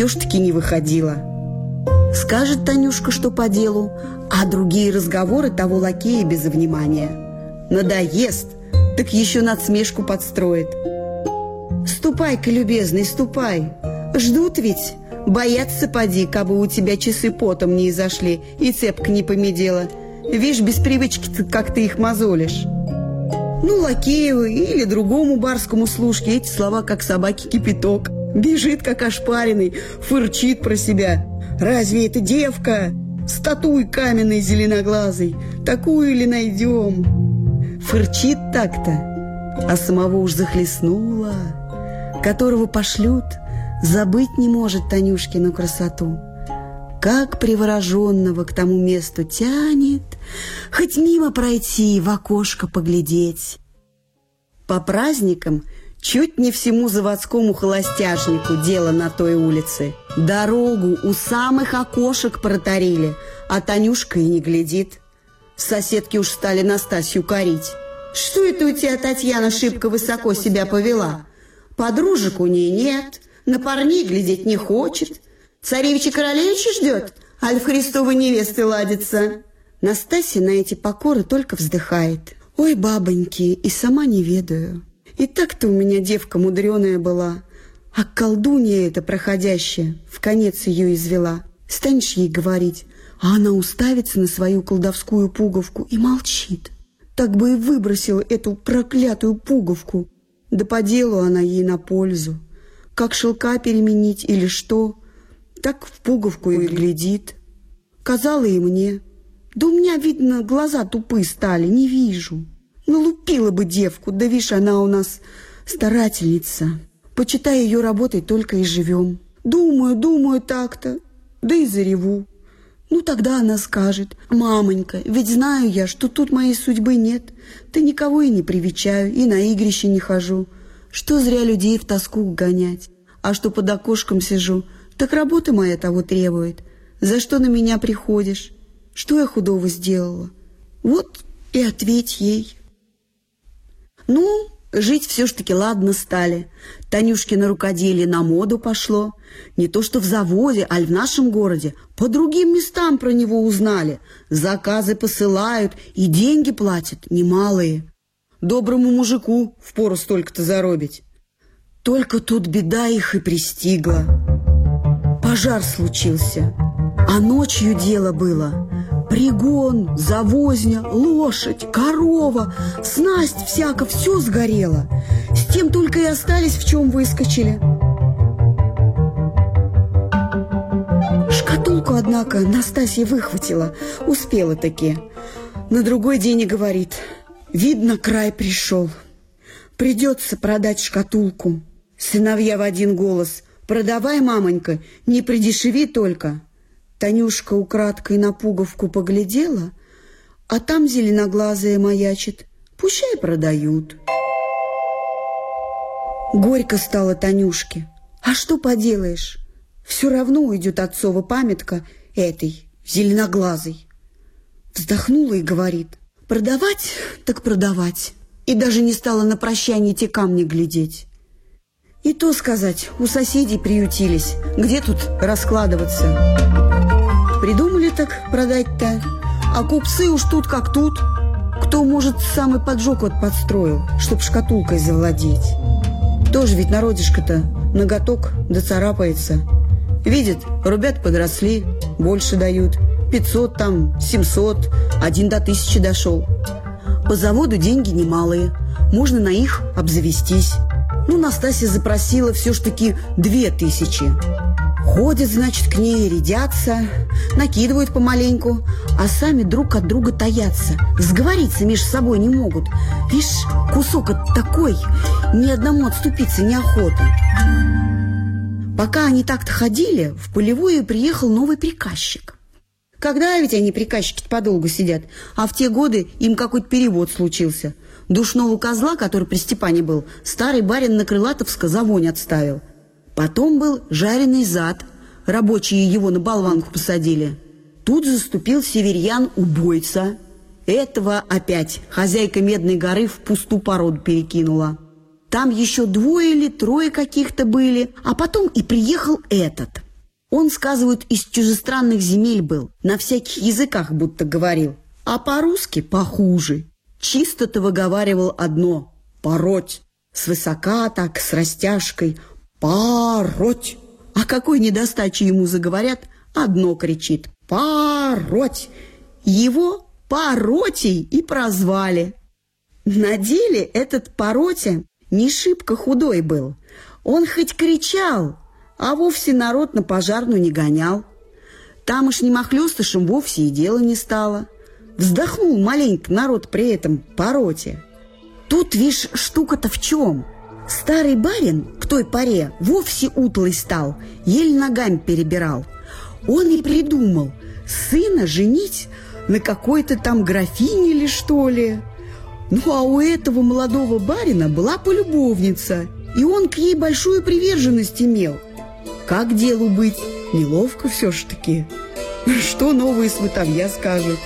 все ж таки не выходила. Скажет Танюшка, что по делу, а другие разговоры того лакея без внимания. Надоест, так еще надсмешку подстроит. Ступай-ка, любезный, ступай. Ждут ведь. Боятся, поди, кабы у тебя часы потом не изошли и цепка не помедела. Вишь, без привычки как ты их мозолишь. Ну, Лакееву или другому барскому служке эти слова, как собаки кипяток. Бежит, как ошпаренный, фырчит про себя. Разве это девка? Статуй каменной зеленоглазой. Такую ли найдем? Фырчит так-то, а самого уж захлестнула. Которого пошлют, забыть не может Танюшкину красоту. Как привороженного к тому месту тянет, Хоть мимо пройти, в окошко поглядеть. По праздникам чуть не всему заводскому холостяжнику дело на той улице. Дорогу у самых окошек протарили, а Танюшка и не глядит. Соседки уж стали Настасью корить. «Что это у тебя, Татьяна, шибко высоко себя повела? Подружек у ней нет, на парней глядеть не хочет. Царевича королевича ждет, аль в Христовой невесты ладится». Настасья на эти покоры только вздыхает. «Ой, бабоньки, и сама не ведаю. И так-то у меня девка мудреная была, а колдунья эта проходящая в конец ее извела. Станешь ей говорить, а она уставится на свою колдовскую пуговку и молчит. Так бы и выбросила эту проклятую пуговку. Да по делу она ей на пользу. Как шелка переменить или что, так в пуговку и глядит. Казала и мне – да у меня, видно, глаза тупые стали, не вижу. Налупила бы девку, да видишь, она у нас старательница. Почитай ее работой только и живем. Думаю, думаю так-то, да и зареву. Ну, тогда она скажет, «Мамонька, ведь знаю я, что тут моей судьбы нет. Ты никого и не привечаю, и на игрище не хожу. Что зря людей в тоску гонять? А что под окошком сижу, так работа моя того требует. За что на меня приходишь? Что я худого сделала? Вот и ответь ей. Ну, жить все ж таки ладно стали. Танюшкино рукоделие на моду пошло. Не то что в заводе, аль в нашем городе. По другим местам про него узнали. Заказы посылают и деньги платят немалые. Доброму мужику впору столько-то заробить. Только тут беда их и пристигла. Пожар случился, а ночью дело было. Пригон, завозня, лошадь, корова, снасть всяко, все сгорело. С тем только и остались, в чем выскочили. Шкатулку, однако, Настасья выхватила, успела таки. На другой день и говорит, видно, край пришел. Придется продать шкатулку. Сыновья в один голос, продавай, мамонька, не придешеви только. Танюшка украдкой на пуговку поглядела, а там зеленоглазая маячит. Пущай продают. Горько стало Танюшке. А что поделаешь? Все равно уйдет отцова памятка этой, зеленоглазой. Вздохнула и говорит, продавать так продавать. И даже не стала на прощание те камни глядеть. И то сказать, у соседей приютились. Где тут раскладываться? Придумали так продать-то, а купцы уж тут как тут. Кто, может, самый поджог вот подстроил, чтоб шкатулкой завладеть. Тоже ведь народишко-то ноготок доцарапается. Видят, ребят подросли, больше дают. 500 там, 700, один до тысячи дошел. По заводу деньги немалые, можно на их обзавестись. Ну, Настасья запросила все ж таки две тысячи. Ходят, значит, к ней, рядятся, накидывают помаленьку, а сами друг от друга таятся. Сговориться между собой не могут. Видишь, кусок от такой, ни одному отступиться неохота. Пока они так-то ходили, в полевую приехал новый приказчик. Когда ведь они, приказчики подолгу сидят, а в те годы им какой-то перевод случился. Душного козла, который при Степане был, старый барин на Крылатовска за отставил – Потом был жареный зад. Рабочие его на болванку посадили. Тут заступил северьян-убойца. Этого опять хозяйка Медной горы в пусту породу перекинула. Там еще двое или трое каких-то были, а потом и приехал этот. Он, сказывают, из чужестранных земель был, на всяких языках будто говорил, а по-русски похуже. Чисто-то выговаривал одно – пороть. Свысока так, с растяжкой – пороть. А какой недостачи ему заговорят, одно кричит – пороть. Его Поротий и прозвали. На деле этот Поротя не шибко худой был. Он хоть кричал, а вовсе народ на пожарную не гонял. Тамошним охлёстышем вовсе и дела не стало. Вздохнул маленько народ при этом Пороте. Тут, вишь, штука-то в чем? Старый барин к той поре вовсе утлый стал, еле ногами перебирал. Он и придумал сына женить на какой-то там графине или что ли. Ну, а у этого молодого барина была полюбовница, и он к ей большую приверженность имел. Как делу быть? Неловко все ж таки. Что новые сватовья скажут?